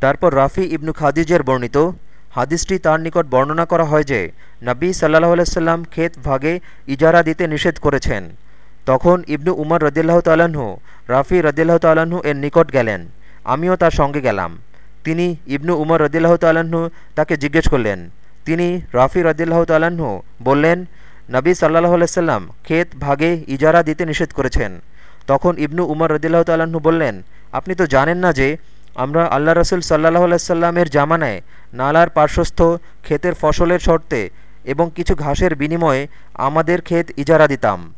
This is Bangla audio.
তারপর রাফি ইবনু খাদিজের বর্ণিত হাদিসটি তার নিকট বর্ণনা করা হয় যে, নবী সাল্লাহ আলাইসাল্লাম ক্ষেত ভাগে ইজারা দিতে নিষেধ করেছেন। তখন ইবনু উমর রদিল্লাহ তাল্লাহ্ন রাফি রদিল্লাহ তাল্লাহ্ন এর নিকট গেলেন। আমিও তার সঙ্গে গেলাম। তিনি ইবনু উমর রদিল্লাহ তাল্লাহ্ন তাকে জিজ্ঞেস করলেন। তিনি রাফি রদিল্লাহ তাল্লাহ্ন বললেন, নবী সাল্লাহ আলাইসাল্লাম ক্ষেত ভাগে ইজারা দিতে নিষেধ করেছেন। তখন ইবনু উমর রদিল্লাহ তাল্লাহ্ন বললেন, আপনি তো জানেন না যে আমরা আল্লাহ রসুল সাল্লাহ আলাইসাল্লামের জামানায় নালার পার্শ্বস্থ ক্ষেতের ফসলের শর্তে এবং কিছু ঘাসের বিনিময়ে আমাদের ক্ষেত ইজারা দিতাম।